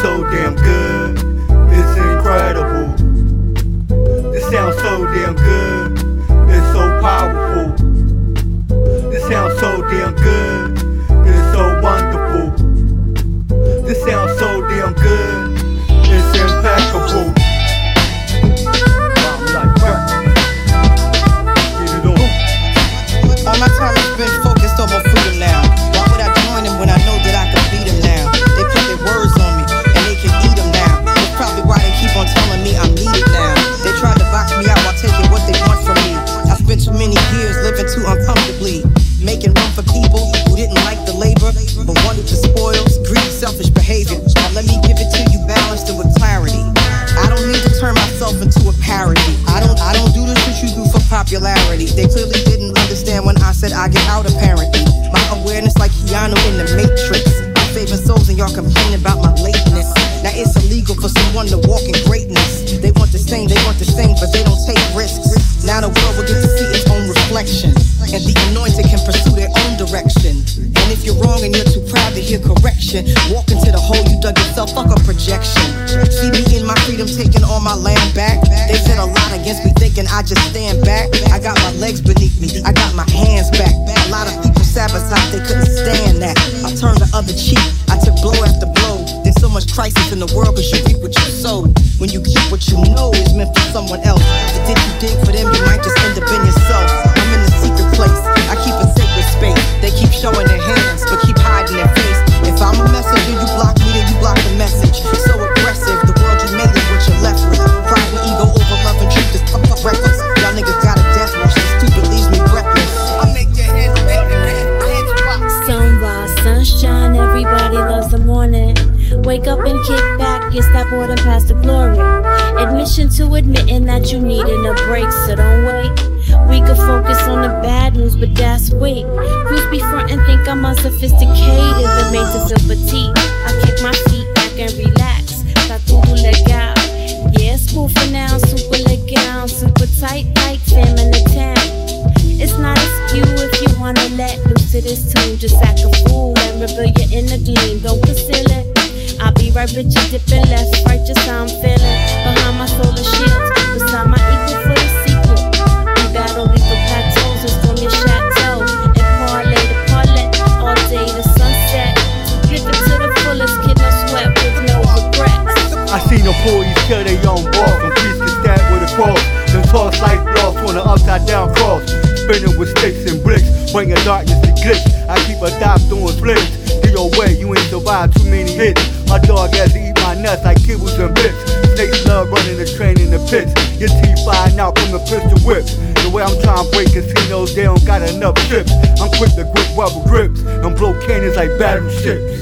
so damn good. It's incredible. This sounds so damn good. It's so powerful. This sounds so damn good. It's so wonderful. This sounds so damn good. It's impeccable. All my time has been selfish behavior. Now let me give it to you balanced and with clarity. I don't need to turn myself into a parody. I don't I don't do the shit you do for popularity. They clearly didn't understand when I said I get out apparently. My awareness like Keanu in the Matrix. I'm souls and y'all complain about my lateness. Now it's illegal for someone to walk in greatness. They want the same, they want the same, but they don't take risks. Now the world will get to see its own reflection. And the anointed can pursue their own direction. And if you're wrong and you're too proud to hear correction, walk into the hole you dug yourself, fuck a projection. See me in my freedom taking all my land back. They said a lot against me, thinking I just stand back. I got my legs beneath me, I got my hands back. A lot of people sabotage, they couldn't stand that. I turned the other cheek, I took blow after blow. There's so much crisis in the world cause you reap what you sow. When you keep what you know is meant for someone else. Wake up and kick back, it's that boredom past the glory. Admission to admitting that you needing a break, so don't wait. We could focus on the bad news, but that's weak. Who's be front and think I'm unsophisticated and made to feel fatigued? I kick my feet back and relax. Yeah, it's cool for now, super legal, super tight like fam in the town. It's not a skew if you wanna let loose to this tune. Just act a fool and reveal your inner gleam. Don't conceal it. I'll be right with you, dipping left, right, just how I'm feeling. Behind my solar shields, beside my equal for the sequel. You got all these plateaus and storm your chateau. And parlay the parlay all day to sunset. Give it to the fullest, kid, no sweat with no regrets. I seen them boys kill their own boss and priests get stabbed with a cross. Then toss life lost on an upside down cross. Spinning with sticks and bricks, bringing darkness to glitch. I keep a dot doing flips. Get your way, you ain't survived too many hits. My dog has to eat my nuts like kibbles and bits. Snakes love running the train in the pits. Your teeth flying out from the pistol whip. The way I'm trying to break casinos, they don't got enough chips. I'm quick to grip rubber grips and blow cannons like battleships.